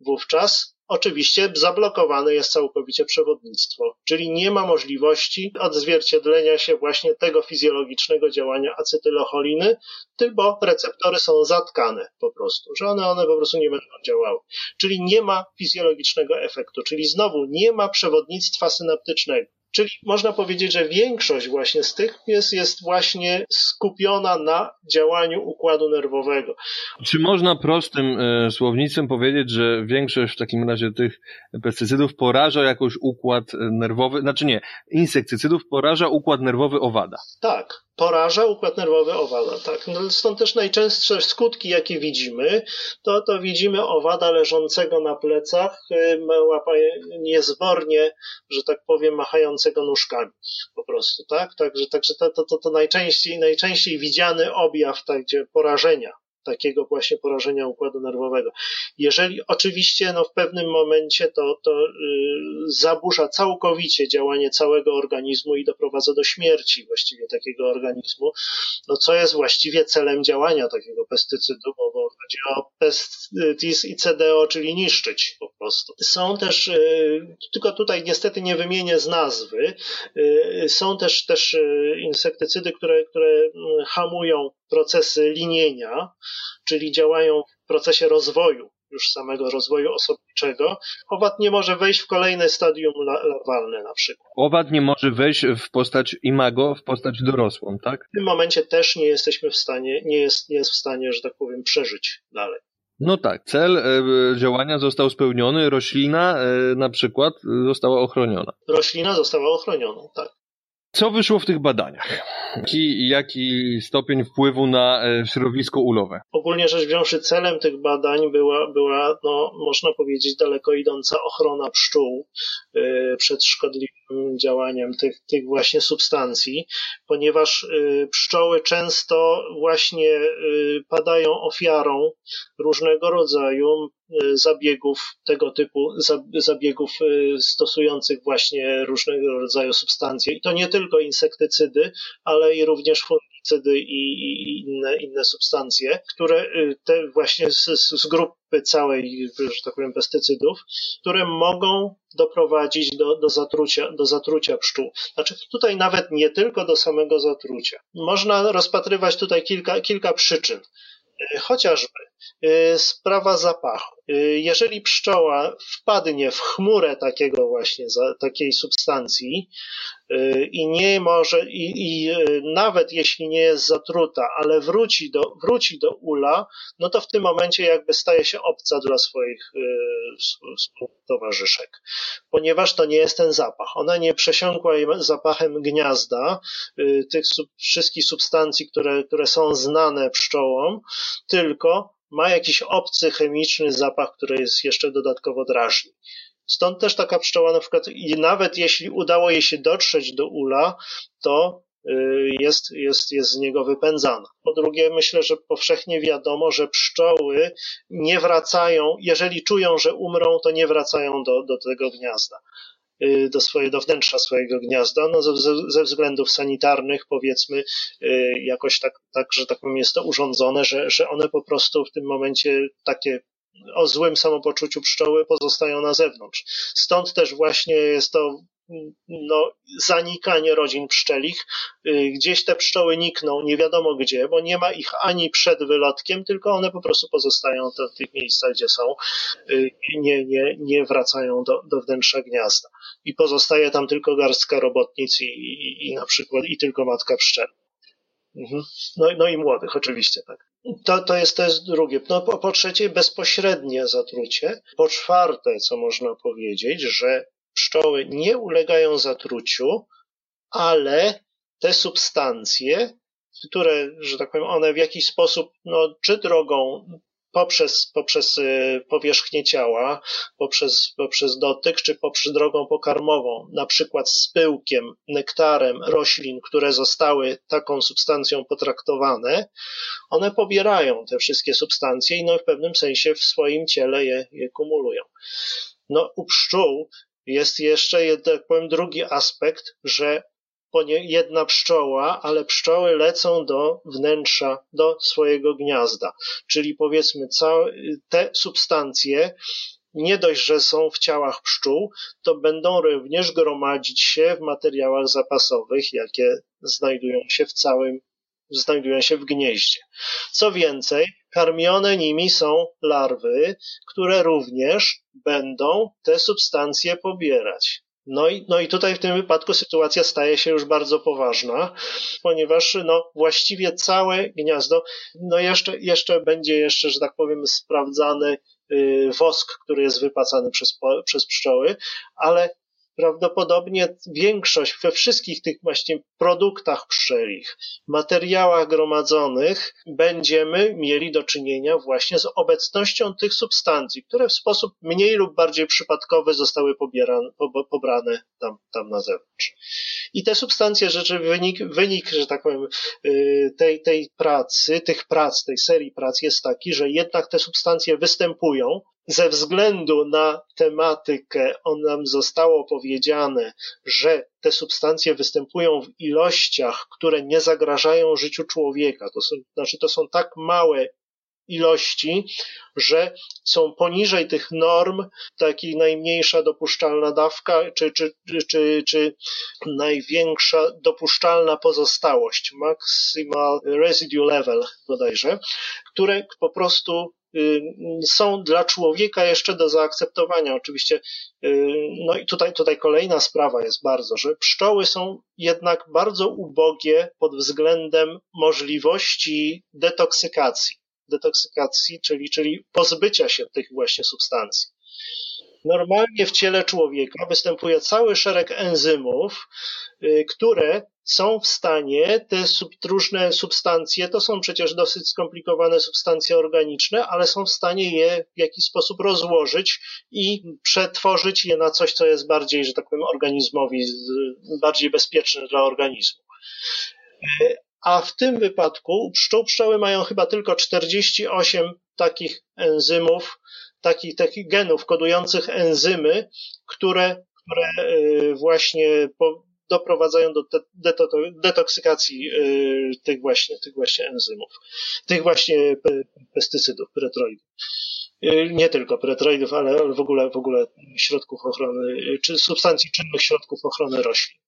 wówczas oczywiście zablokowane jest całkowicie przewodnictwo, czyli nie ma możliwości odzwierciedlenia się właśnie tego fizjologicznego działania acetylocholiny, tylko receptory są zatkane po prostu, że one, one po prostu nie będą działały. Czyli nie ma fizjologicznego efektu, czyli znowu nie ma przewodnictwa synaptycznego. Czyli można powiedzieć, że większość właśnie z tych jest, jest właśnie skupiona na działaniu układu nerwowego. Czy można prostym e, słownictwem powiedzieć, że większość w takim razie tych pestycydów poraża jakoś układ nerwowy, znaczy nie, insektycydów poraża układ nerwowy owada? Tak, poraża układ nerwowy owada. Tak. No, stąd też najczęstsze skutki, jakie widzimy, to, to widzimy owada leżącego na plecach, y, niezbornie, że tak powiem, machającego nóżkami po prostu, tak? Także, także to, to, to, to najczęściej, najczęściej widziany objaw tak, gdzie porażenia takiego właśnie porażenia układu nerwowego. Jeżeli oczywiście no, w pewnym momencie to, to yy, zaburza całkowicie działanie całego organizmu i doprowadza do śmierci właściwie takiego organizmu, no co jest właściwie celem działania takiego pestycydu, bo, bo chodzi o pestis i CDO, czyli niszczyć po prostu. Są też, yy, tylko tutaj niestety nie wymienię z nazwy, yy, są też, też y, insektycydy, które, które mm, hamują procesy linienia, czyli działają w procesie rozwoju, już samego rozwoju osobniczego. Owad nie może wejść w kolejne stadium larwalne na przykład. Owad nie może wejść w postać imago, w postać dorosłą, tak? W tym momencie też nie jesteśmy w stanie, nie jest, nie jest w stanie, że tak powiem, przeżyć dalej. No tak, cel e, działania został spełniony, roślina e, na przykład została ochroniona. Roślina została ochroniona, tak. Co wyszło w tych badaniach? Jaki, jaki stopień wpływu na e, środowisko ulowe? Ogólnie rzecz wziąwszy, celem tych badań była, była no, można powiedzieć, daleko idąca ochrona pszczół yy, przed szkodliwym działaniem tych, tych właśnie substancji, ponieważ yy, pszczoły często właśnie padają ofiarą różnego rodzaju zabiegów tego typu, zabiegów y, stosujących właśnie różnego rodzaju substancje. I to nie tylko insektycydy, ale i również fungicydy i inne, inne substancje, które y, te właśnie z, z grupy całej, że tak powiem, pestycydów, które mogą doprowadzić do, do, zatrucia, do zatrucia pszczół. Znaczy tutaj nawet nie tylko do samego zatrucia. Można rozpatrywać tutaj kilka, kilka przyczyn. Chociażby sprawa zapachu. Y, jeżeli pszczoła wpadnie w chmurę takiego właśnie, takiej substancji, Y, i nie może, i, i, y, nawet jeśli nie jest zatruta, ale wróci do, wróci do ula, no to w tym momencie jakby staje się obca dla swoich towarzyszek, ponieważ to nie jest ten zapach. Ona nie przesiąkła zapachem gniazda, tych wszystkich substancji, które, które są znane pszczołom, tylko ma jakiś obcy chemiczny zapach, który jest jeszcze dodatkowo drażni. Stąd też taka pszczoła na przykład, i nawet jeśli udało jej się dotrzeć do ula, to y, jest, jest, jest z niego wypędzana. Po drugie, myślę, że powszechnie wiadomo, że pszczoły nie wracają, jeżeli czują, że umrą, to nie wracają do, do tego gniazda y, do, swoje, do wnętrza swojego gniazda, no ze, ze względów sanitarnych powiedzmy y, jakoś tak, tak, że tak powiem jest to urządzone, że, że one po prostu w tym momencie takie o złym samopoczuciu pszczoły pozostają na zewnątrz. Stąd też właśnie jest to no, zanikanie rodzin pszczelich. Y, gdzieś te pszczoły nikną, nie wiadomo gdzie, bo nie ma ich ani przed wylotkiem, tylko one po prostu pozostają w tych miejscach, gdzie są, y, nie, nie, nie wracają do, do wnętrza gniazda. I pozostaje tam tylko garstka robotnic i, i, i na przykład i tylko matka pszczela. Mhm. No, no i młodych, oczywiście, tak. To, to, jest, to jest drugie. No, po, po trzecie, bezpośrednie zatrucie. Po czwarte, co można powiedzieć, że pszczoły nie ulegają zatruciu, ale te substancje, które, że tak powiem, one w jakiś sposób, no, czy drogą poprzez, poprzez y, powierzchnię ciała, poprzez, poprzez dotyk, czy poprzez drogą pokarmową, na przykład z pyłkiem, nektarem roślin, które zostały taką substancją potraktowane, one pobierają te wszystkie substancje i no w pewnym sensie w swoim ciele je, je kumulują. No, u pszczół jest jeszcze, tak powiem, drugi aspekt, że jedna pszczoła, ale pszczoły lecą do wnętrza, do swojego gniazda. Czyli powiedzmy, całe, te substancje nie dość, że są w ciałach pszczół, to będą również gromadzić się w materiałach zapasowych, jakie znajdują się w całym, znajdują się w gnieździe. Co więcej, karmione nimi są larwy, które również będą te substancje pobierać. No i, no i tutaj w tym wypadku sytuacja staje się już bardzo poważna, ponieważ no, właściwie całe gniazdo, no jeszcze, jeszcze będzie jeszcze, że tak powiem, sprawdzany y, wosk, który jest wypacany przez, przez pszczoły, ale prawdopodobnie większość we wszystkich tych właśnie produktach pszczelich, materiałach gromadzonych będziemy mieli do czynienia właśnie z obecnością tych substancji, które w sposób mniej lub bardziej przypadkowy zostały pobierane, pobrane tam, tam na zewnątrz. I te substancje, rzeczy, wynik, wynik, że tak powiem, y, tej, tej pracy, tych prac, tej serii prac jest taki, że jednak te substancje występują, ze względu na tematykę, on nam zostało powiedziane, że te substancje występują w ilościach, które nie zagrażają życiu człowieka. To są, znaczy, to są tak małe ilości, że są poniżej tych norm, taki najmniejsza dopuszczalna dawka, czy, czy, czy, czy największa dopuszczalna pozostałość, maximal residue level bodajże, które po prostu są dla człowieka jeszcze do zaakceptowania. Oczywiście, y, no i tutaj, tutaj kolejna sprawa jest bardzo, że pszczoły są jednak bardzo ubogie pod względem możliwości detoksykacji. Detoksykacji, czyli, czyli pozbycia się tych właśnie substancji. Normalnie w ciele człowieka występuje cały szereg enzymów, y, które są w stanie te sub, różne substancje, to są przecież dosyć skomplikowane substancje organiczne, ale są w stanie je w jakiś sposób rozłożyć i przetworzyć je na coś, co jest bardziej, że tak powiem, organizmowi, bardziej bezpieczne dla organizmu. Y, a w tym wypadku pszczół pszczoły mają chyba tylko 48 takich enzymów, takich, takich genów kodujących enzymy, które, które y, właśnie doprowadzają do detoksykacji y, tych właśnie, tych właśnie enzymów, tych właśnie pestycydów, pretroidów. Y, nie tylko pretroidów, ale w ogóle, w ogóle środków ochrony, czy substancji czynnych środków ochrony roślin.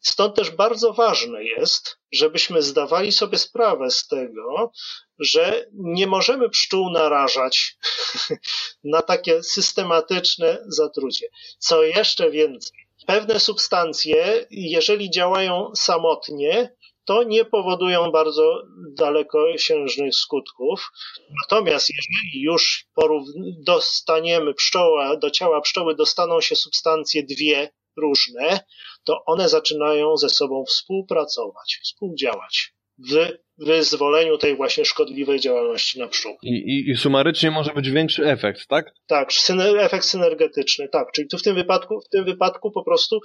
Stąd też bardzo ważne jest, żebyśmy zdawali sobie sprawę z tego, że nie możemy pszczół narażać (laughs) na takie systematyczne zatrucie. Co jeszcze więcej, pewne substancje, jeżeli działają samotnie, to nie powodują bardzo dalekosiężnych skutków. Natomiast jeżeli już dostaniemy pszczoła, do ciała pszczoły dostaną się substancje dwie różne, to one zaczynają ze sobą współpracować, współdziałać w wyzwoleniu tej właśnie szkodliwej działalności na pszczół. I, i, I, sumarycznie może być większy efekt, tak? Tak, efekt synergetyczny, tak. Czyli tu w tym wypadku, w tym wypadku po prostu,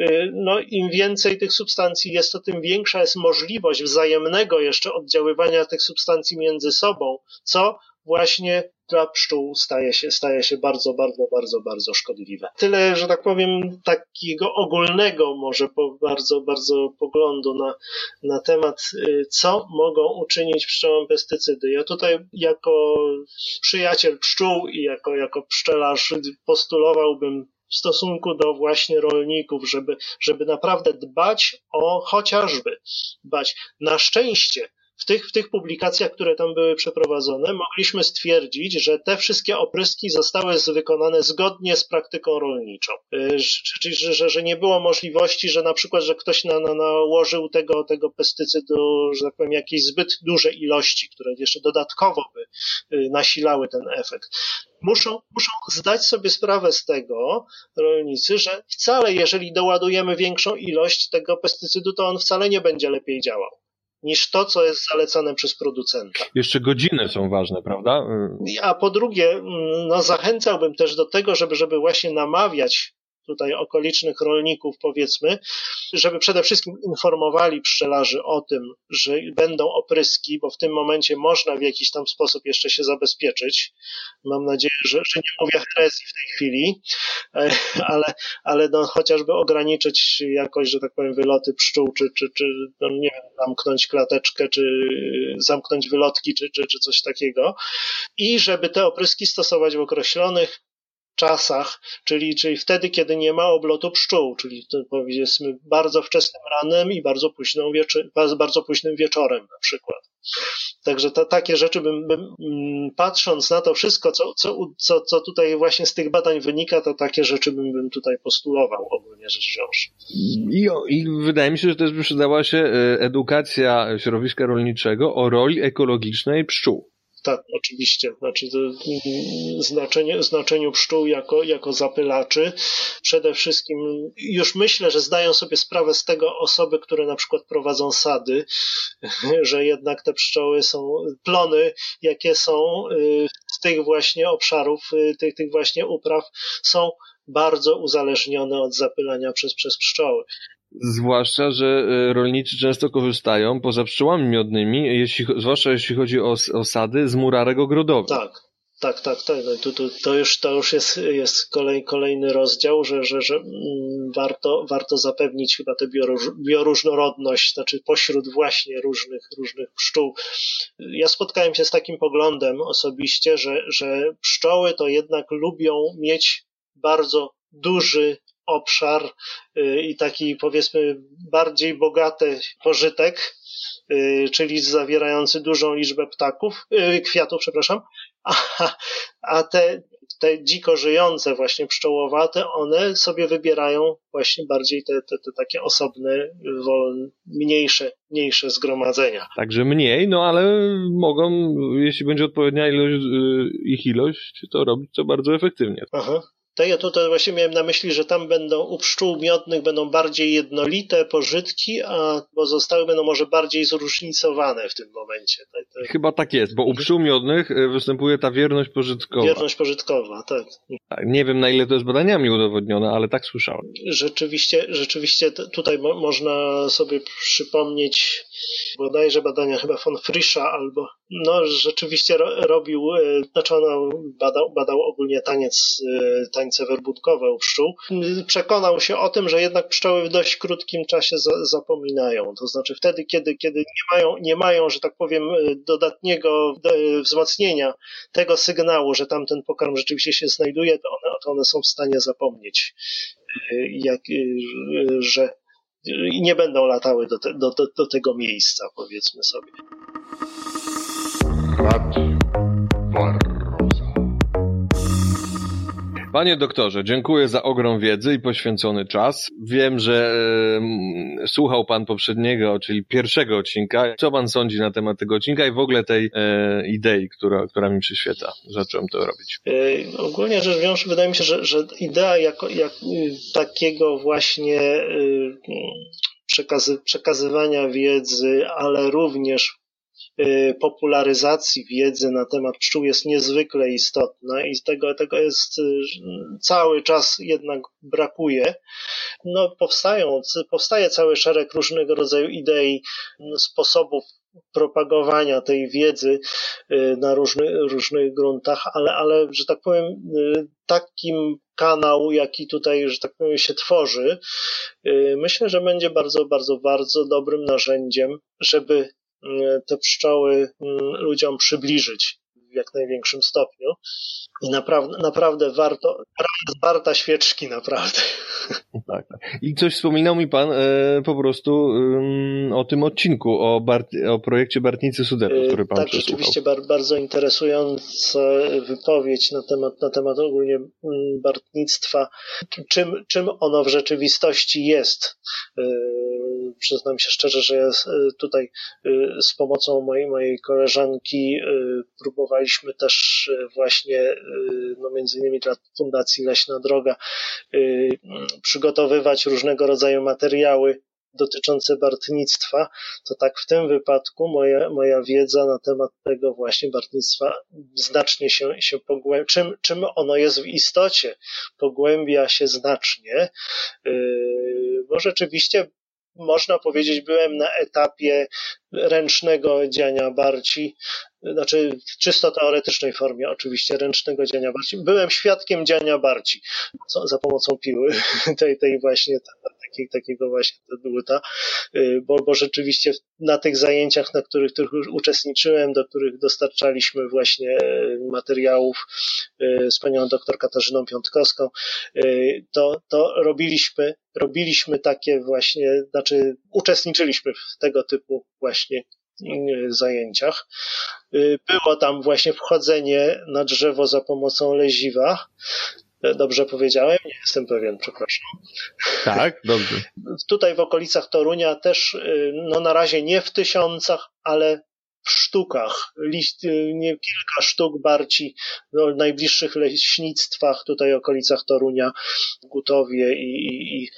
y, no, im więcej tych substancji jest, to tym większa jest możliwość wzajemnego jeszcze oddziaływania tych substancji między sobą, co właśnie dla pszczół staje się, staje się bardzo, bardzo, bardzo, bardzo szkodliwe. Tyle, że tak powiem, takiego ogólnego może po, bardzo, bardzo poglądu na, na temat, y, co mogą uczynić pszczołom pestycydy. Ja tutaj jako przyjaciel pszczół i jako, jako pszczelarz postulowałbym w stosunku do właśnie rolników, żeby, żeby naprawdę dbać o chociażby dbać. Na szczęście w tych, w tych publikacjach, które tam były przeprowadzone, mogliśmy stwierdzić, że te wszystkie opryski zostały wykonane zgodnie z praktyką rolniczą. Y, czyli, że, że, że nie było możliwości, że na przykład, że ktoś na, na, nałożył tego, tego pestycydu, że tak powiem, jakieś zbyt duże ilości, które jeszcze dodatkowo by y, nasilały ten efekt. Muszą, muszą zdać sobie sprawę z tego rolnicy, że wcale, jeżeli doładujemy większą ilość tego pestycydu, to on wcale nie będzie lepiej działał niż to, co jest zalecane przez producenta. Jeszcze godziny są ważne, prawda? A po drugie, mm, no zachęcałbym też do tego, żeby, żeby właśnie namawiać tutaj okolicznych rolników, powiedzmy, żeby przede wszystkim informowali pszczelarzy o tym, że będą opryski, bo w tym momencie można w jakiś tam sposób jeszcze się zabezpieczyć. Mam nadzieję, że, że nie mówię herezji w tej chwili, (laughs) ale, ale no, chociażby ograniczyć jakoś, że tak powiem, wyloty pszczół, czy, czy, czy no, nie wiem, zamknąć klateczkę, czy zamknąć wylotki, czy, czy, czy coś takiego. I żeby te opryski stosować w określonych czasach, czyli, czyli wtedy, kiedy nie ma oblotu pszczół, czyli to powiedzmy bardzo wczesnym ranem i bardzo, późną wieczy, bardzo późnym wieczorem na przykład. Także to, takie rzeczy bym, bym, mm, patrząc na to wszystko, co, co, co, co tutaj właśnie z tych badań wynika, to takie rzeczy bym, bym tutaj postulował ogólnie rzecz biorąc. I, I wydaje mi się, że też by przydała się e, edukacja środowiska rolniczego o roli ekologicznej pszczół. Tak, oczywiście. Znaczy, znaczenie, znaczeniu pszczół jako, jako zapylaczy. Przede wszystkim już myślę, że zdają sobie sprawę z tego osoby, które na przykład prowadzą sady, (laughs) że jednak te pszczoły są, plony, jakie są y, z tych właśnie obszarów, y, tych, tych właśnie upraw, są bardzo uzależnione od zapylania przez, przez pszczoły. Zwłaszcza, że e, rolnicy często korzystają poza pszczołami miodnymi, jeśli, zwłaszcza jeśli chodzi o osady z murarek ogrodowych. Tak. Tak, tak, tak. No to, to, to, już, to już jest, jest kolej, kolejny rozdział, że, że, że mm, warto, warto zapewnić chyba tę bioróż, bioróżnorodność, znaczy pośród właśnie różnych, różnych pszczół. Ja spotkałem się z takim poglądem osobiście, że, że pszczoły to jednak lubią mieć bardzo duży obszar y, i taki powiedzmy bardziej bogaty pożytek, y, czyli zawierający dużą liczbę ptaków, y, kwiatów, przepraszam, a, a te, te dziko żyjące właśnie pszczołowate, one sobie wybierają właśnie bardziej te, te, te takie osobne, wolne, mniejsze, mniejsze zgromadzenia. Także mniej, no ale mogą, jeśli będzie odpowiednia ilość, ich ilość, to robić to bardzo efektywnie. Aha. To ja tutaj właśnie miałem na myśli, że tam będą u pszczół miodnych będą bardziej jednolite pożytki, a pozostałe będą może bardziej zróżnicowane w tym momencie. Chyba tak jest, bo u pszczół miodnych e, występuje ta wierność pożytkowa. Wierność pożytkowa, tak. tak. Nie wiem na ile to jest badaniami udowodnione, ale tak słyszałem. Rzeczywiście, rzeczywiście tutaj mo można sobie przypomnieć bodajże badania chyba von Frischa albo no rzeczywiście ro robił, e, znaczy on badał, badał ogólnie taniec, e, tańce werbutkowe u pszczół. Przekonał się o tym, że jednak pszczoły w dość krótkim czasie za zapominają. To znaczy wtedy, kiedy, kiedy nie mają, nie mają, że tak powiem, e, dodatniego wzmocnienia tego sygnału, że tamten pokarm rzeczywiście się znajduje, to one, to one są w stanie zapomnieć, jak, że nie będą latały do, te, do, do, do tego miejsca, powiedzmy sobie. Radio Panie doktorze, dziękuję za ogrom wiedzy i poświęcony czas. Wiem, że e, słuchał pan poprzedniego, czyli pierwszego odcinka. Co pan sądzi na temat tego odcinka i w ogóle tej e, idei, która, która mi przyświeca? Zacząłem to robić. E, ogólnie rzecz biorąc, wydaje mi się, że, że idea jako, jak, y, takiego właśnie y, przekazy, przekazywania wiedzy, ale również popularyzacji wiedzy na temat pszczół jest niezwykle istotna i tego, tego jest y, cały czas jednak brakuje. No, powstają, powstaje cały szereg różnego rodzaju idei, sposobów propagowania tej wiedzy y, na różny, różnych gruntach, ale, ale, że tak powiem, takim kanał, jaki tutaj, że tak powiem, się tworzy, myślę, że będzie bardzo, bardzo, bardzo dobrym narzędziem, żeby te pszczoły mm, ludziom przybliżyć w jak największym stopniu. I naprawdę, naprawdę warto, warta świeczki, naprawdę. (laughs) Tak. I coś wspominał mi pan e, po prostu e, o tym odcinku, o, Bart, o projekcie Bartnicy Sudetów, który pan Tak, przesłuchał. rzeczywiście bar, bardzo interesująca wypowiedź na temat, na temat ogólnie mm, bartnictwa. Czym, czym ono w rzeczywistości jest? E, przyznam się szczerze, że ja e, tutaj e, z pomocą mojej, mojej koleżanki e, próbowaliśmy też właśnie, no między innymi dla Fundacji Leśna Droga, przygotowywać różnego rodzaju materiały dotyczące bartnictwa, to tak w tym wypadku moja, moja wiedza na temat tego właśnie bartnictwa znacznie się, się pogłębia. Czym, czym ono jest w istocie, pogłębia się znacznie, bo rzeczywiście można powiedzieć, byłem na etapie ręcznego dziania barci, znaczy w czysto teoretycznej formie oczywiście ręcznego dziania barci. Byłem świadkiem dziania barci co, za pomocą piły, (laughs) tej, tej właśnie taki, takiego właśnie dłuta, y, bo, bo rzeczywiście na tych zajęciach, na których, których uczestniczyłem, do których dostarczaliśmy właśnie y, materiałów y, z panią doktor Katarzyną Piątkowską, to, to robiliśmy, robiliśmy takie właśnie, znaczy uczestniczyliśmy w tego typu właśnie zajęciach. Było tam właśnie wchodzenie na drzewo za pomocą leziwa. Dobrze powiedziałem? Nie jestem pewien, przepraszam. Tak, dobrze. Tutaj w okolicach Torunia też, no na razie nie w tysiącach, ale sztukach, list, y, nie kilka sztuk barci w najbliższych leśnictwach, tutaj okolicach Torunia, Gutowie i, i, i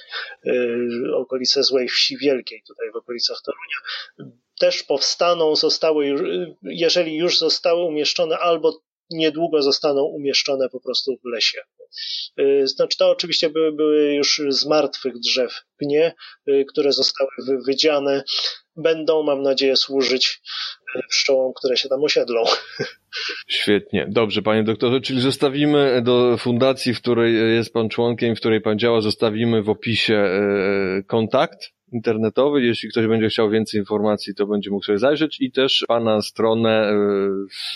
y, okolice Złej Wsi Wielkiej, tutaj w okolicach Torunia, też powstaną, zostały, jeżeli już zostały umieszczone albo niedługo zostaną umieszczone po prostu w lesie. Y, znaczy to oczywiście były, były już z martwych drzew pnie, y, które zostały wydziane. Będą, mam nadzieję, służyć y, pszczołom, które się tam osiedlą. (laughs) Świetnie. Dobrze, panie doktorze, czyli zostawimy do fundacji, w której jest pan członkiem, w której pan działa, zostawimy w opisie kontakt internetowy. Jeśli ktoś będzie chciał więcej informacji, to będzie mógł sobie zajrzeć i też Pana stronę e,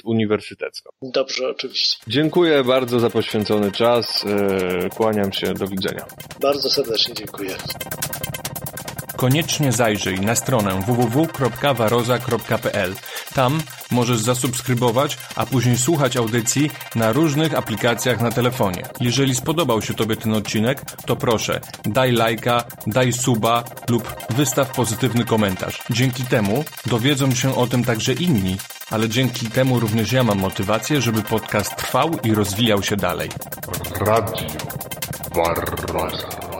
uniwersytecką. Dobrze, oczywiście. Dziękuję bardzo za poświęcony czas. E, kłaniam się. Do widzenia. Bardzo serdecznie dziękuję. Koniecznie zajrzyj na stronę www.waroza.pl. Tam możesz zasubskrybować, a później słuchać audycji na różnych aplikacjach na telefonie. Jeżeli spodobał się Tobie ten odcinek, to proszę, daj lajka, daj suba lub wystaw pozytywny komentarz. Dzięki temu dowiedzą się o tym także inni, ale dzięki temu również ja mam motywację, żeby podcast trwał i rozwijał się dalej. Radio Barroza.